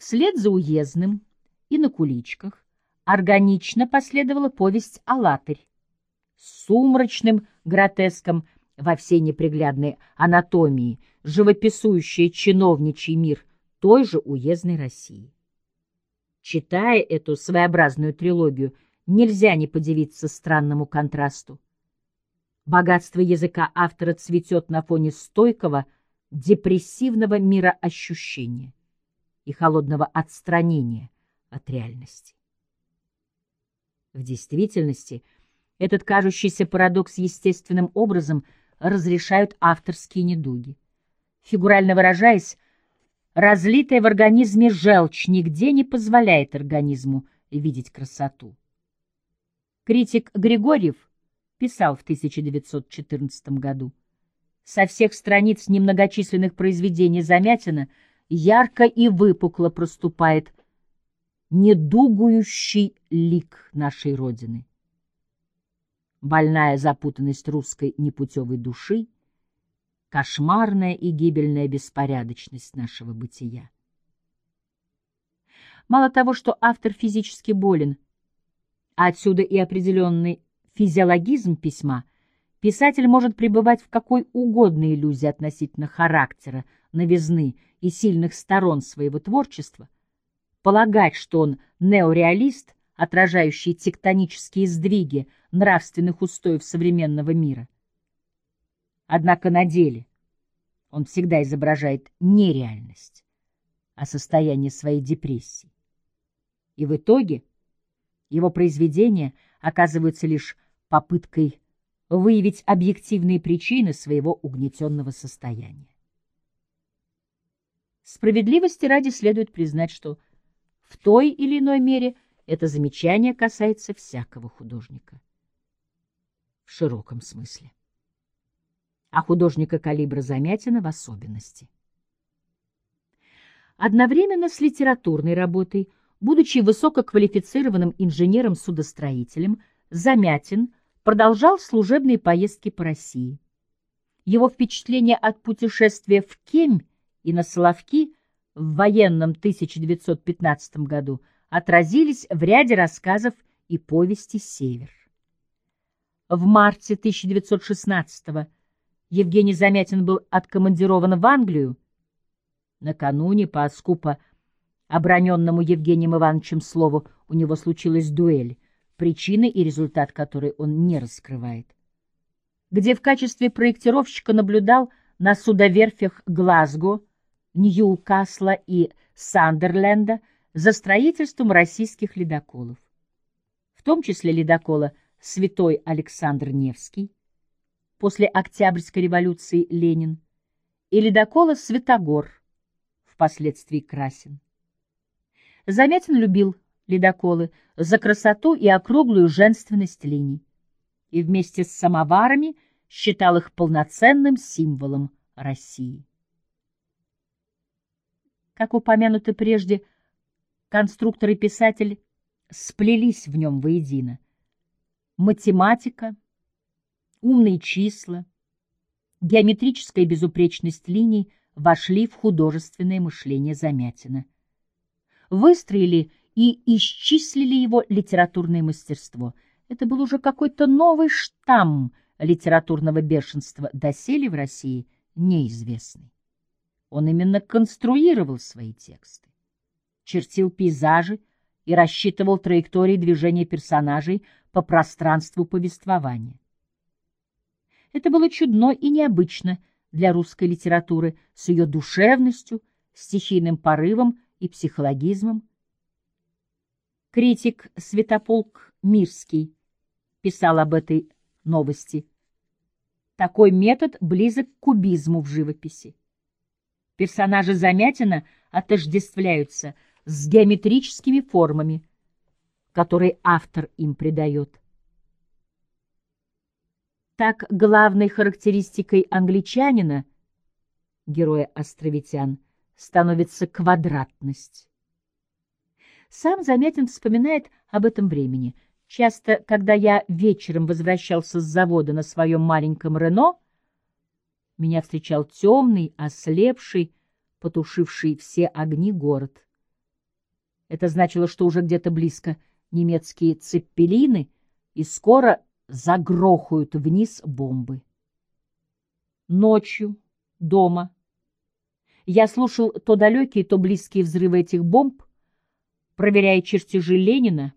Вслед за уездным и на куличках органично последовала повесть «АЛЛАТырь» с сумрачным гротеском во всей неприглядной анатомии, живописующая чиновничий мир той же уездной России. Читая эту своеобразную трилогию, нельзя не подивиться странному контрасту. Богатство языка автора цветет на фоне стойкого, депрессивного мироощущения и холодного отстранения от реальности. В действительности, этот кажущийся парадокс естественным образом разрешают авторские недуги. Фигурально выражаясь, разлитая в организме желчь нигде не позволяет организму видеть красоту. Критик Григорьев писал в 1914 году, «Со всех страниц немногочисленных произведений Замятина ярко и выпукло проступает недугующий лик нашей Родины. Больная запутанность русской непутевой души, кошмарная и гибельная беспорядочность нашего бытия. Мало того, что автор физически болен, а отсюда и определенный физиологизм письма, писатель может пребывать в какой угодно иллюзии относительно характера, новизны и сильных сторон своего творчества – полагать, что он неореалист, отражающий тектонические сдвиги нравственных устоев современного мира. Однако на деле он всегда изображает нереальность, а состояние своей депрессии. И в итоге его произведения оказываются лишь попыткой выявить объективные причины своего угнетенного состояния. Справедливости ради следует признать, что в той или иной мере это замечание касается всякого художника. В широком смысле. А художника калибра Замятина в особенности. Одновременно с литературной работой, будучи высококвалифицированным инженером-судостроителем, Замятин продолжал служебные поездки по России. Его впечатления от путешествия в Кемь и на Соловки – в военном 1915 году отразились в ряде рассказов и повести «Север». В марте 1916 Евгений Замятин был откомандирован в Англию. Накануне, по скупо оброненному Евгением Ивановичем слову, у него случилась дуэль, причины и результат которой он не раскрывает, где в качестве проектировщика наблюдал на судоверфях Глазго, Ньюкасла и Сандерленда за строительством российских ледоколов, в том числе ледокола «Святой Александр Невский», после Октябрьской революции Ленин, и ледокола «Светогор», впоследствии Красин. Замятин любил ледоколы за красоту и округлую женственность линий, и вместе с самоварами считал их полноценным символом России. Как упомянуто прежде, конструктор и писатель сплелись в нем воедино. Математика, умные числа, геометрическая безупречность линий вошли в художественное мышление Замятина. Выстроили и исчислили его литературное мастерство. Это был уже какой-то новый штамм литературного бешенства, доселе в России неизвестный. Он именно конструировал свои тексты, чертил пейзажи и рассчитывал траектории движения персонажей по пространству повествования. Это было чудно и необычно для русской литературы с ее душевностью, стихийным порывом и психологизмом. Критик Святополк Мирский писал об этой новости. Такой метод близок к кубизму в живописи. Персонажи Замятина отождествляются с геометрическими формами, которые автор им придает. Так главной характеристикой англичанина, героя островитян, становится квадратность. Сам Замятин вспоминает об этом времени. Часто, когда я вечером возвращался с завода на своем маленьком Рено, меня встречал темный, ослепший, потушивший все огни город. Это значило, что уже где-то близко немецкие цеппелины и скоро загрохают вниз бомбы. Ночью, дома, я слушал то далекие, то близкие взрывы этих бомб, проверяя чертежи Ленина,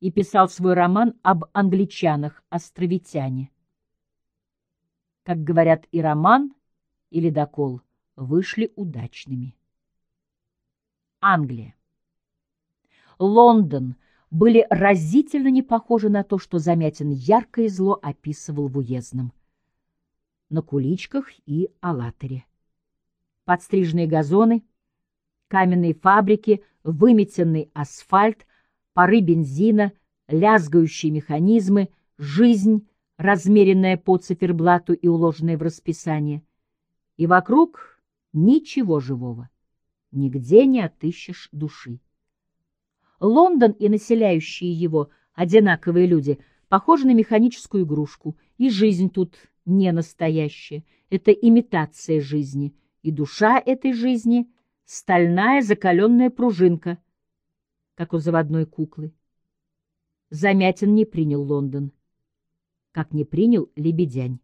и писал свой роман об англичанах, островитяне. Как говорят, и роман, и ледокол вышли удачными. Англия. Лондон были разительно не похожи на то, что Замятин ярко и зло описывал в уездном. На куличках и Аллатере. Подстриженные газоны, каменные фабрики, выметенный асфальт, пары бензина, лязгающие механизмы, жизнь, размеренная по циферблату и уложенная в расписание. И вокруг ничего живого. Нигде не отыщешь души. Лондон и населяющие его одинаковые люди похожи на механическую игрушку, и жизнь тут не настоящая, это имитация жизни, и душа этой жизни — стальная закаленная пружинка, как у заводной куклы. Замятин не принял Лондон, как не принял Лебедянь.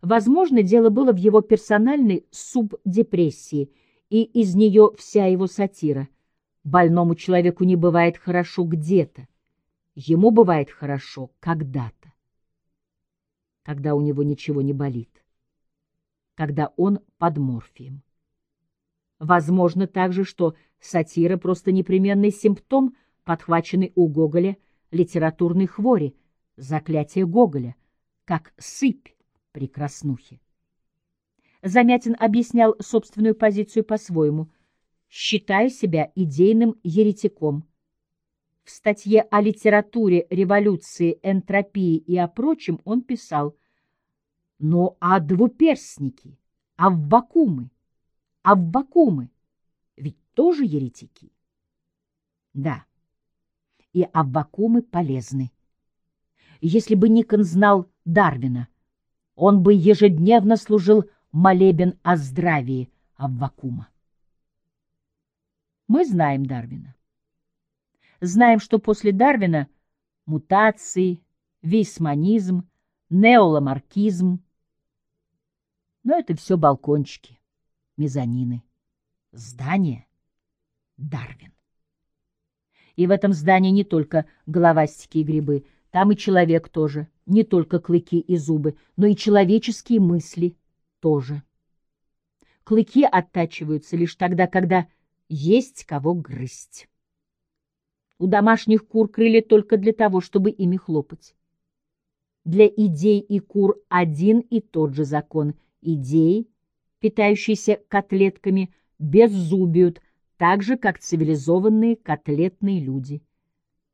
Возможно, дело было в его персональной субдепрессии, и из нее вся его сатира. Больному человеку не бывает хорошо где-то, ему бывает хорошо когда-то, когда у него ничего не болит, когда он под морфием. Возможно также, что сатира просто непременный симптом, подхваченный у Гоголя литературной хвори, заклятие Гоголя, как сыпь при краснухе. Замятин объяснял собственную позицию по-своему — считаю себя идейным еретиком. В статье о литературе, революции, энтропии и о прочем он писал «Но а двуперстники, а вакуумы, а вакуумы, ведь тоже еретики?» Да, и аввакумы полезны. Если бы Никон знал Дарвина, он бы ежедневно служил молебен о здравии Аввакума. Мы знаем Дарвина. Знаем, что после Дарвина мутации, вейсманизм, неоламаркизм. Но это все балкончики, мезонины. Здание — Дарвин. И в этом здании не только головастики и грибы, там и человек тоже, не только клыки и зубы, но и человеческие мысли тоже. Клыки оттачиваются лишь тогда, когда есть кого грызть. У домашних кур крылья только для того, чтобы ими хлопать. Для идей и кур один и тот же закон. Идеи, питающиеся котлетками, беззубиют, так же, как цивилизованные котлетные люди.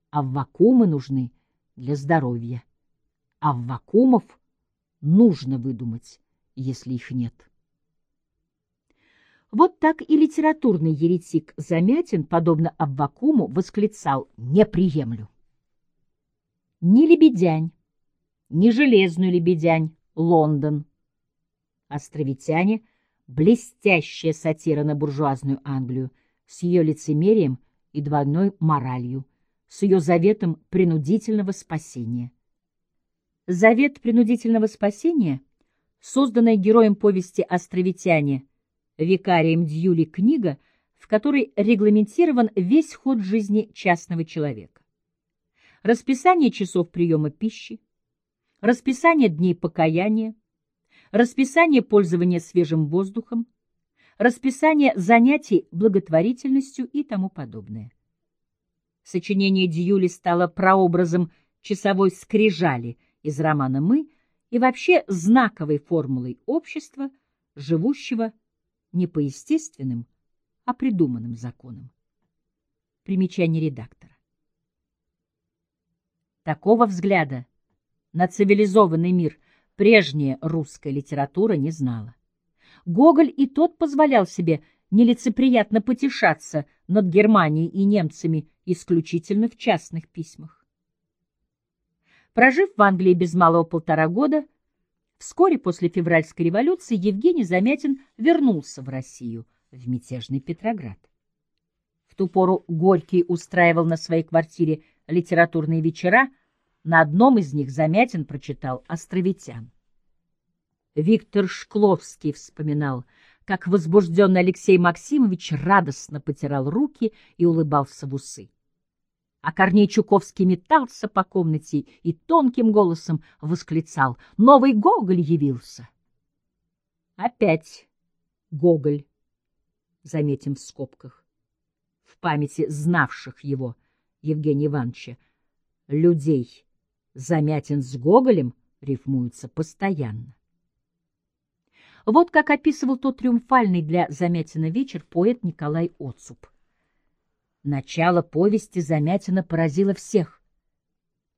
А вакуумы нужны для здоровья. А вакуумов нужно выдумать, если их нет. Вот так и литературный еретик Замятин, подобно Аввакуму, восклицал «Не приемлю». Ни Лебедянь, ни Железную Лебедянь, Лондон. Островитяне — блестящая сатира на буржуазную Англию с ее лицемерием и двойной моралью, с ее заветом принудительного спасения. Завет принудительного спасения, созданный героем повести «Островитяне» викарием Дьюли книга, в которой регламентирован весь ход жизни частного человека. Расписание часов приема пищи, расписание дней покаяния, расписание пользования свежим воздухом, расписание занятий благотворительностью и тому подобное. Сочинение Дьюли стало прообразом часовой скрижали из романа «Мы» и вообще знаковой формулой общества, живущего не по естественным, а придуманным законам. Примечание редактора. Такого взгляда на цивилизованный мир прежняя русская литература не знала. Гоголь и тот позволял себе нелицеприятно потешаться над Германией и немцами исключительно в частных письмах. Прожив в Англии без малого полтора года, Вскоре после февральской революции Евгений Замятин вернулся в Россию, в мятежный Петроград. ту пору Горький устраивал на своей квартире литературные вечера, на одном из них Замятин прочитал «Островитян». Виктор Шкловский вспоминал, как возбужденный Алексей Максимович радостно потирал руки и улыбался в усы. А Корней Чуковский метался по комнате и тонким голосом восклицал «Новый Гоголь явился!» Опять Гоголь, заметим в скобках, в памяти знавших его Евгения Ивановича, людей Замятин с Гоголем рифмуются постоянно. Вот как описывал тот триумфальный для Замятина вечер поэт Николай Оцуп. Начало повести Замятина поразило всех.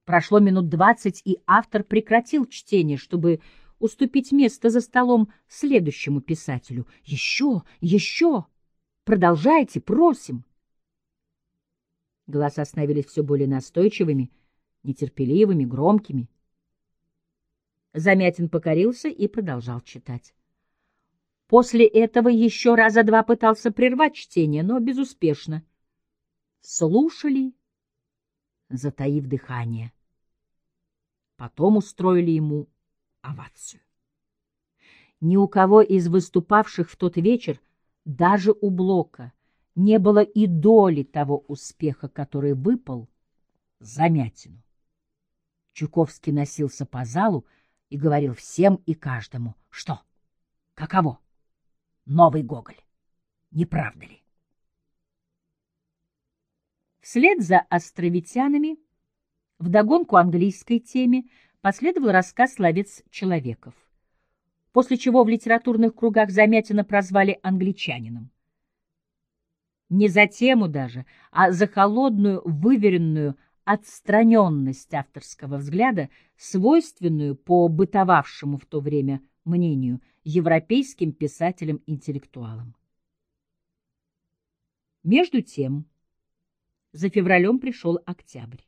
Прошло минут двадцать, и автор прекратил чтение, чтобы уступить место за столом следующему писателю. «Еще! Еще! Продолжайте, просим!» Голоса становились все более настойчивыми, нетерпеливыми, громкими. Замятин покорился и продолжал читать. После этого еще раза два пытался прервать чтение, но безуспешно. Слушали, затаив дыхание. Потом устроили ему овацию. Ни у кого из выступавших в тот вечер, даже у Блока, не было и доли того успеха, который выпал Замятину. Чуковский носился по залу и говорил всем и каждому, что, каково, новый Гоголь, не правда ли? Вслед за островитянами, вдогонку английской теме, последовал рассказ «Словец человеков», после чего в литературных кругах Замятина прозвали англичанином. Не за тему даже, а за холодную, выверенную отстраненность авторского взгляда, свойственную по бытовавшему в то время мнению европейским писателям-интеллектуалам. Между тем, за февралем пришел октябрь.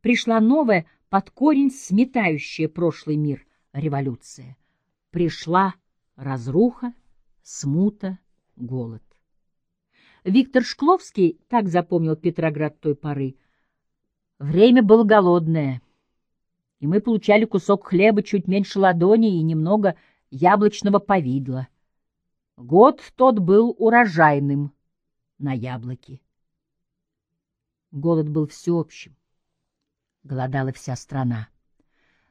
Пришла новая, под корень сметающая прошлый мир революция. Пришла разруха, смута, голод. Виктор Шкловский так запомнил Петроград той поры, Время было голодное, и мы получали кусок хлеба чуть меньше ладони и немного яблочного повидла. Год тот был урожайным на яблоки. Голод был всеобщим. Голодала вся страна.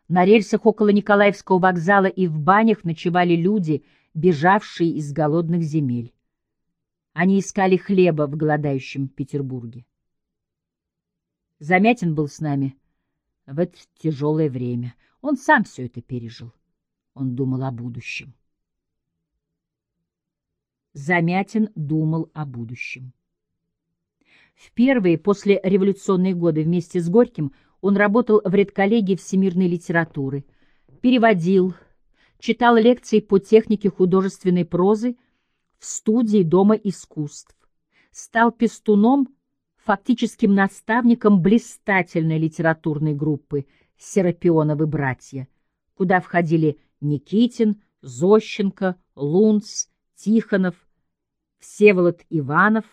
На рельсах около Николаевского вокзала и в банях ночевали люди, бежавшие из голодных земель. Они искали хлеба в голодающем Петербурге. Замятин был с нами в это тяжелое время. Он сам все это пережил. Он думал о будущем. Замятин думал о будущем. В первые после революционные годы вместе с Горьким он работал в редколлегии всемирной литературы, переводил, читал лекции по технике художественной прозы в студии Дома искусств, стал пестуном фактическим наставником блистательной литературной группы «Серапионовы братья», куда входили Никитин, Зощенко, Лунц, Тихонов, Всеволод Иванов,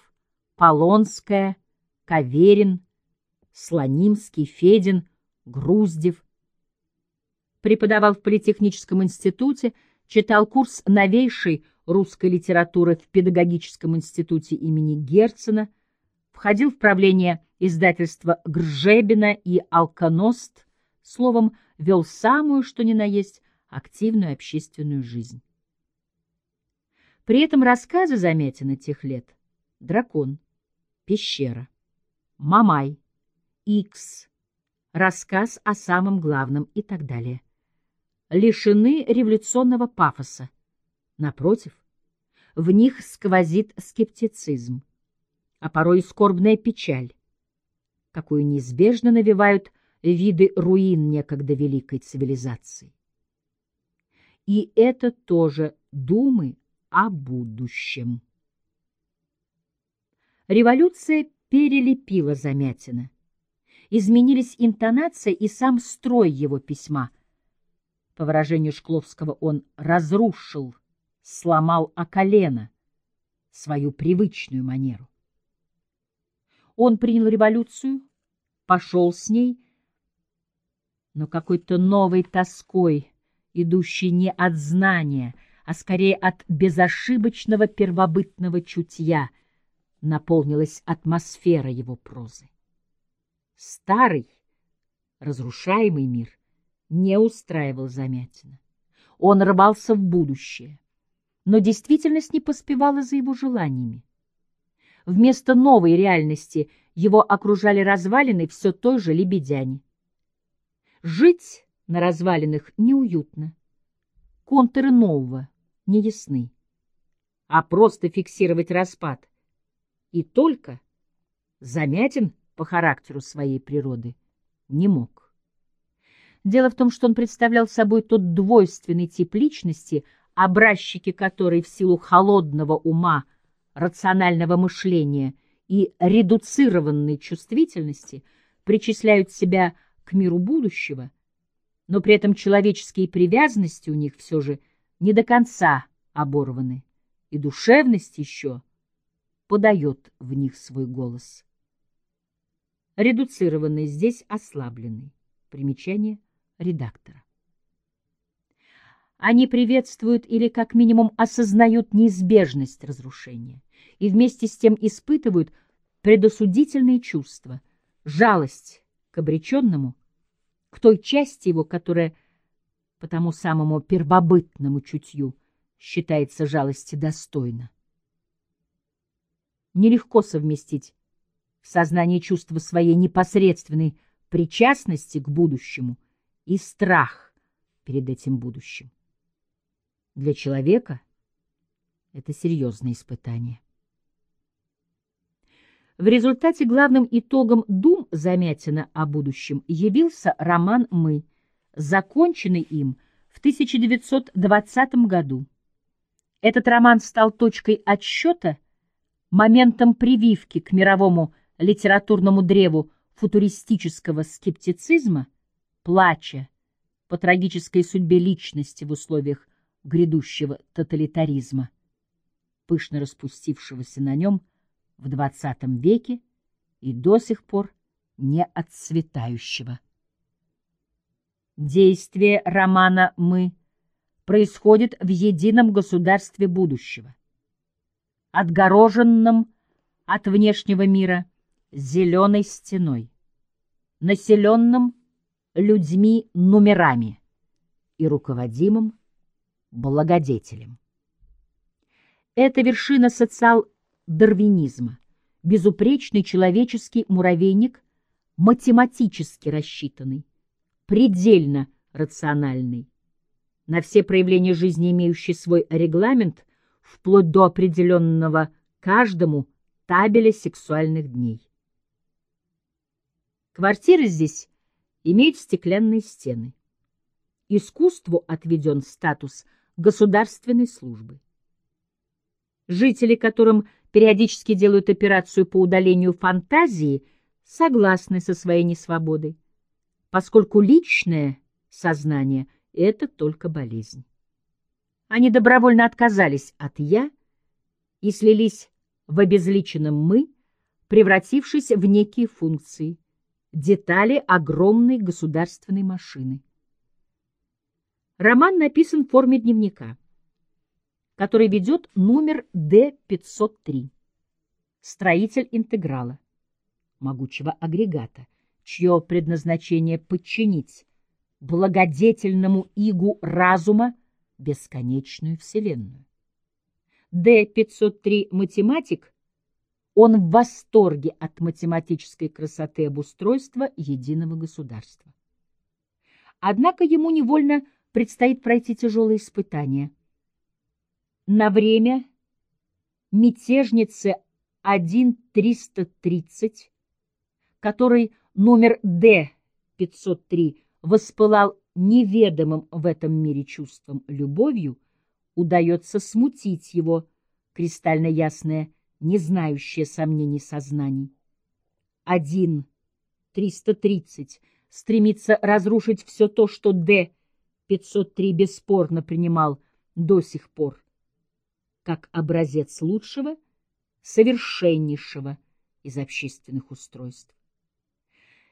Полонская, Каверин, Слонимский, Федин, Груздев. Преподавал в Политехническом институте, читал курс новейшей русской литературы в Педагогическом институте имени Герцена – входил в правление издательства Гржебина и Алконост, словом, вел самую, что ни на есть, активную общественную жизнь. При этом рассказы заметены тех лет «Дракон», «Пещера», «Мамай», «Икс», рассказ о самом главном и так далее. Лишены революционного пафоса. Напротив, в них сквозит скептицизм а порой и скорбная печаль, какую неизбежно навевают виды руин некогда великой цивилизации. И это тоже думы о будущем. Революция перелепила Замятина. Изменились интонация и сам строй его письма. По выражению Шкловского, он разрушил, сломал о колено свою привычную манеру. Он принял революцию, пошел с ней, но какой-то новой тоской, идущей не от знания, а скорее от безошибочного первобытного чутья, наполнилась атмосфера его прозы. Старый, разрушаемый мир не устраивал Замятина. Он рвался в будущее, но действительность не поспевала за его желаниями. Вместо новой реальности его окружали развалины все той же лебедяне. Жить на развалинах неуютно. Контуры нового не ясны. А просто фиксировать распад. И только Замятин по характеру своей природы не мог. Дело в том, что он представлял собой тот двойственный тип личности, образчики которой в силу холодного ума, рационального мышления и редуцированной чувствительности причисляют себя к миру будущего, но при этом человеческие привязанности у них все же не до конца оборваны, и душевность еще подает в них свой голос. Редуцированный здесь ослабленный. Примечание редактора. Они приветствуют или как минимум осознают неизбежность разрушения и вместе с тем испытывают предосудительные чувства, жалость к обреченному, к той части его, которая по тому самому первобытному чутью считается жалости достойна. Нелегко совместить в сознании чувства своей непосредственной причастности к будущему и страх перед этим будущим. Для человека это серьезное испытание. В результате главным итогом дум Замятина о будущем явился роман «Мы», законченный им в 1920 году. Этот роман стал точкой отсчета, моментом прививки к мировому литературному древу футуристического скептицизма, плача по трагической судьбе личности в условиях грядущего тоталитаризма, пышно распустившегося на нем в XX веке и до сих пор не отцветающего. Действие романа «Мы» происходит в едином государстве будущего, отгороженном от внешнего мира зеленой стеной, населенном людьми-номерами и руководимым благодетелем. Это вершина социал-дарвинизма, безупречный человеческий муравейник, математически рассчитанный, предельно рациональный, на все проявления жизни имеющий свой регламент, вплоть до определенного каждому табеля сексуальных дней. Квартиры здесь имеют стеклянные стены. Искусству отведен статус государственной службы. Жители, которым периодически делают операцию по удалению фантазии, согласны со своей несвободой, поскольку личное сознание — это только болезнь. Они добровольно отказались от «я» и слились в обезличенном «мы», превратившись в некие функции — детали огромной государственной машины. Роман написан в форме дневника, который ведет номер D503, строитель интеграла, могучего агрегата, чье предназначение подчинить благодетельному игу разума бесконечную Вселенную. D503 математик он в восторге от математической красоты обустройства единого государства. Однако ему невольно предстоит пройти тяжелые испытания. На время мятежницы 1330, который номер Д-503 воспылал неведомым в этом мире чувством любовью, удается смутить его кристально ясное не знающее сомнений сознаний. Один, 330, стремится разрушить все то, что Д. 503 бесспорно принимал до сих пор, как образец лучшего, совершеннейшего, из общественных устройств.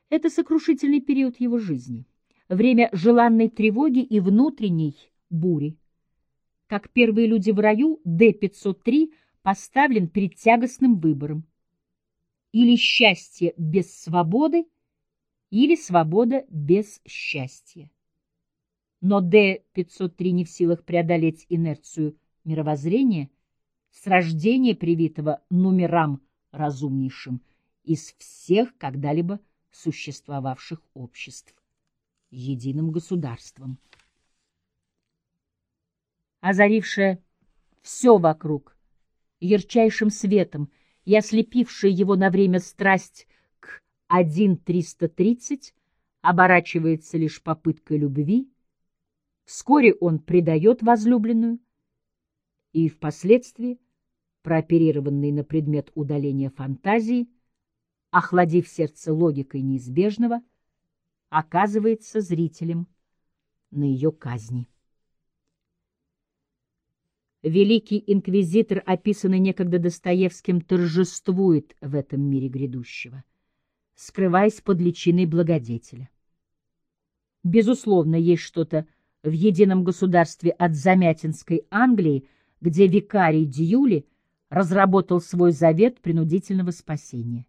Это сокрушительный период его жизни, время желанной тревоги и внутренней бури. Как первые люди в раю, Д-503 поставлен перед тягостным выбором. Или счастье без свободы, или свобода без счастья. Но Д-503 не в силах преодолеть инерцию мировоззрения, с рождения привитого нумерам разумнейшим из всех когда-либо существовавших обществ, единым государством. Озарившая все вокруг ярчайшим светом и ослепившая его на время страсть к 1.330 оборачивается лишь попыткой любви, вскоре он предает возлюбленную, и впоследствии, прооперированный на предмет удаления фантазии, охладив сердце логикой неизбежного, оказывается зрителем на ее казни. Великий инквизитор, описанный некогда Достоевским, торжествует в этом мире грядущего, скрываясь под личиной благодетеля. Безусловно, есть что-то в едином государстве от Замятинской Англии, где викарий Дьюли разработал свой завет принудительного спасения.